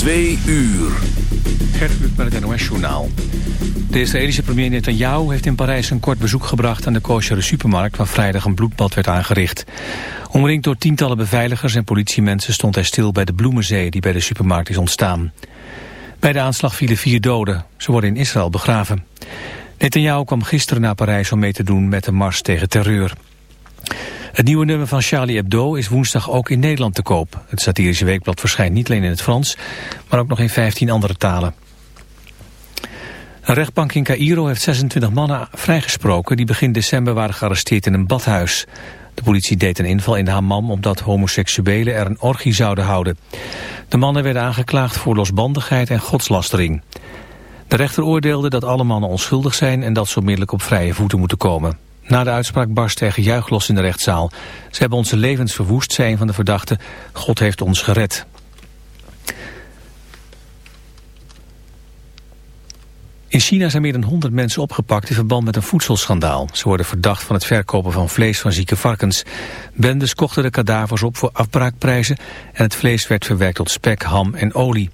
Twee uur. Gert met het NOS-journaal. De Israëlische premier Netanyahu heeft in Parijs een kort bezoek gebracht aan de kosher supermarkt waar vrijdag een bloedbad werd aangericht. Omringd door tientallen beveiligers en politiemensen stond hij stil bij de bloemenzee die bij de supermarkt is ontstaan. Bij de aanslag vielen vier doden. Ze worden in Israël begraven. Netanyahu kwam gisteren naar Parijs om mee te doen met de mars tegen terreur. Het nieuwe nummer van Charlie Hebdo is woensdag ook in Nederland te koop. Het satirische weekblad verschijnt niet alleen in het Frans, maar ook nog in 15 andere talen. Een rechtbank in Cairo heeft 26 mannen vrijgesproken die begin december waren gearresteerd in een badhuis. De politie deed een inval in de hammam omdat homoseksuelen er een orgie zouden houden. De mannen werden aangeklaagd voor losbandigheid en godslastering. De rechter oordeelde dat alle mannen onschuldig zijn en dat ze onmiddellijk op vrije voeten moeten komen. Na de uitspraak barst er gejuich los in de rechtszaal. Ze hebben onze levens verwoest, zei een van de verdachten. God heeft ons gered. In China zijn meer dan 100 mensen opgepakt in verband met een voedselschandaal. Ze worden verdacht van het verkopen van vlees van zieke varkens. Bendes kochten de kadavers op voor afbraakprijzen... en het vlees werd verwerkt tot spek, ham en olie.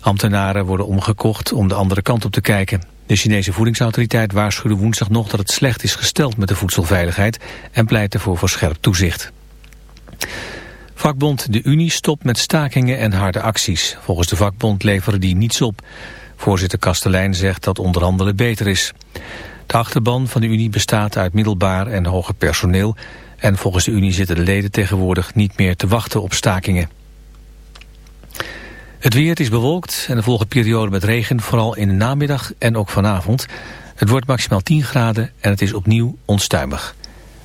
Ambtenaren worden omgekocht om de andere kant op te kijken. De Chinese voedingsautoriteit waarschuwde woensdag nog dat het slecht is gesteld met de voedselveiligheid en pleit ervoor voor scherp toezicht. Vakbond De Unie stopt met stakingen en harde acties. Volgens de vakbond leveren die niets op. Voorzitter Kastelein zegt dat onderhandelen beter is. De achterban van de Unie bestaat uit middelbaar en hoger personeel... en volgens de Unie zitten de leden tegenwoordig niet meer te wachten op stakingen. Het weer is bewolkt en er volgen periode met regen, vooral in de namiddag en ook vanavond. Het wordt maximaal 10 graden en het is opnieuw onstuimig.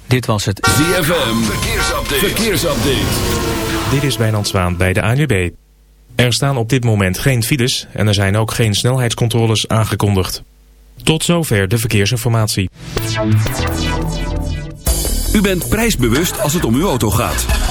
Dit was het ZFM Verkeersupdate. Verkeersupdate. Dit is Wijnand Zwaan bij de ANWB. Er staan op dit moment geen files en er zijn ook geen snelheidscontroles aangekondigd. Tot zover de verkeersinformatie. U bent prijsbewust als het om uw auto gaat.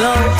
Lord.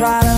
try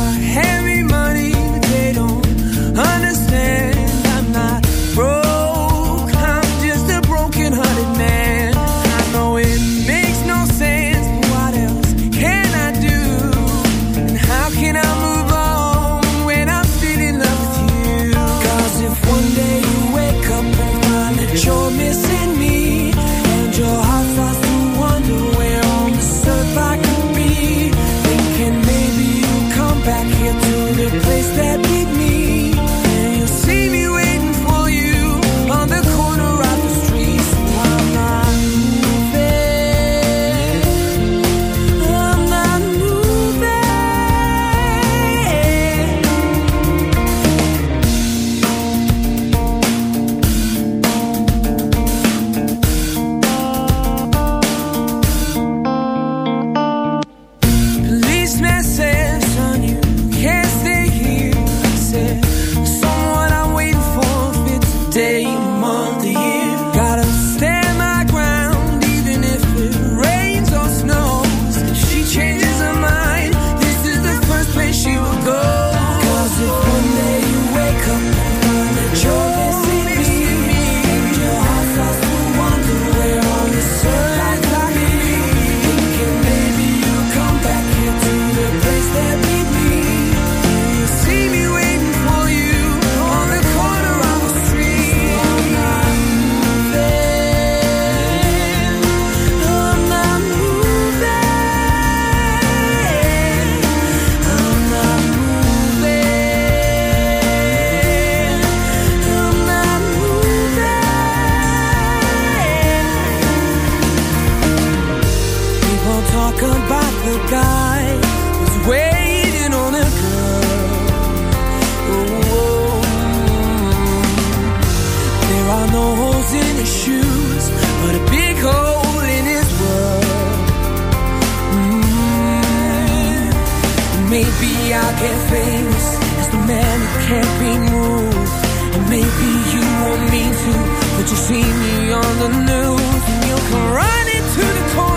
Maybe I'll get famous as the man who can't be moved. And maybe you want me to, but you see me on the news and you'll come running to the corner.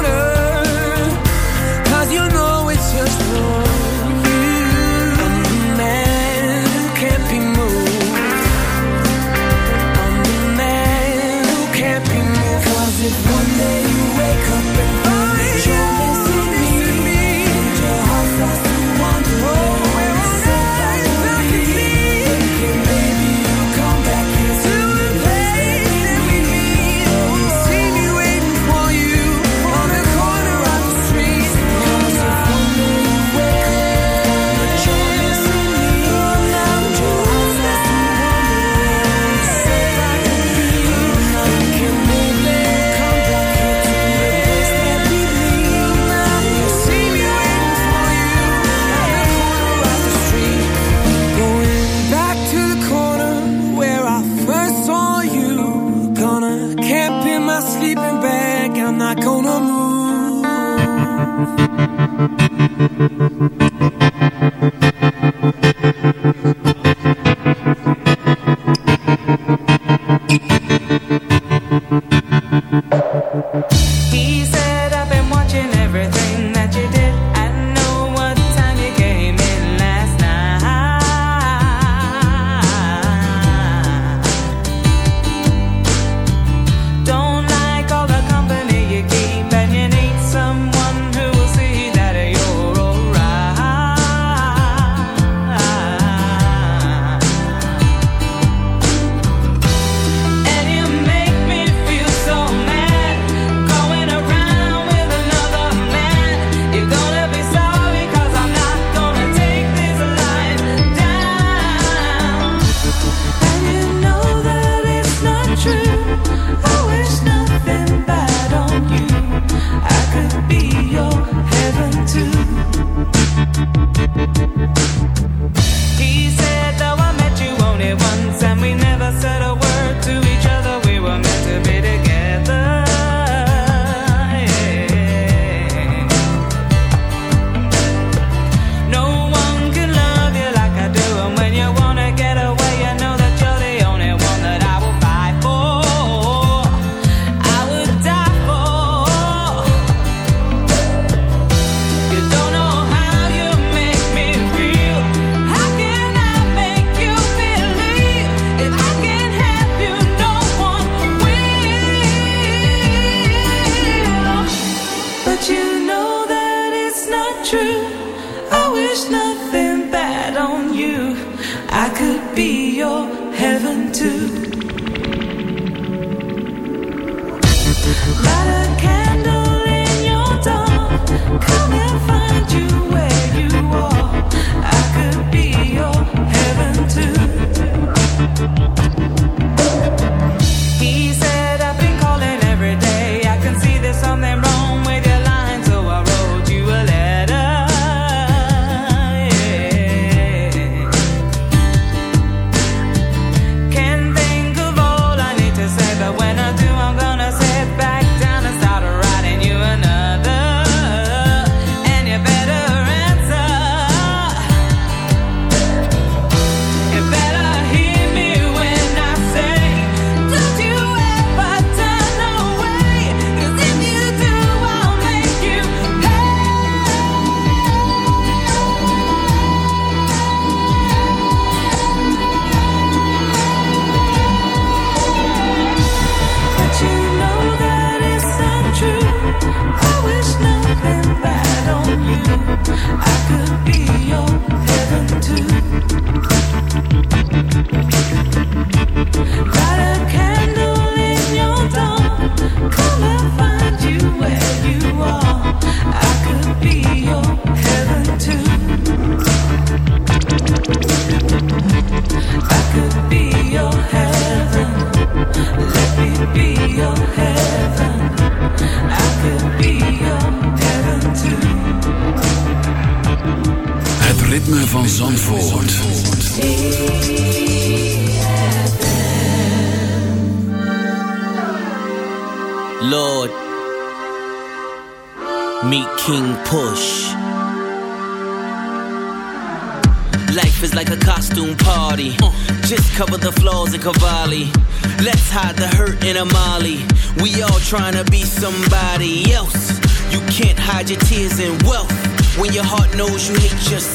trying to be somebody else. You can't hide your tears in wealth when your heart knows you hate yourself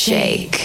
Shake,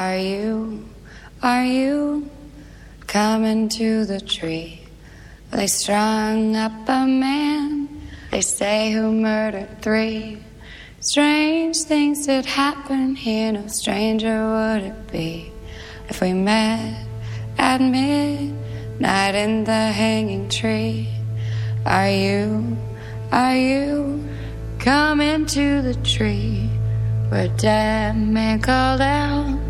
Are you, are you coming to the tree? They strung up a man, they say who murdered three. Strange things did happen here, no stranger would it be if we met at midnight in the hanging tree. Are you, are you coming to the tree where dead man called out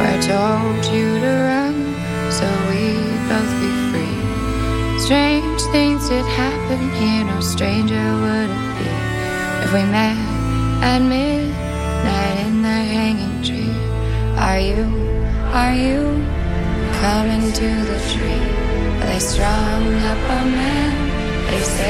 I told you to run so we'd both be free? Strange things did happen here, no stranger would it be if we met at midnight in the hanging tree. Are you, are you coming to the tree where they strung up a man? They say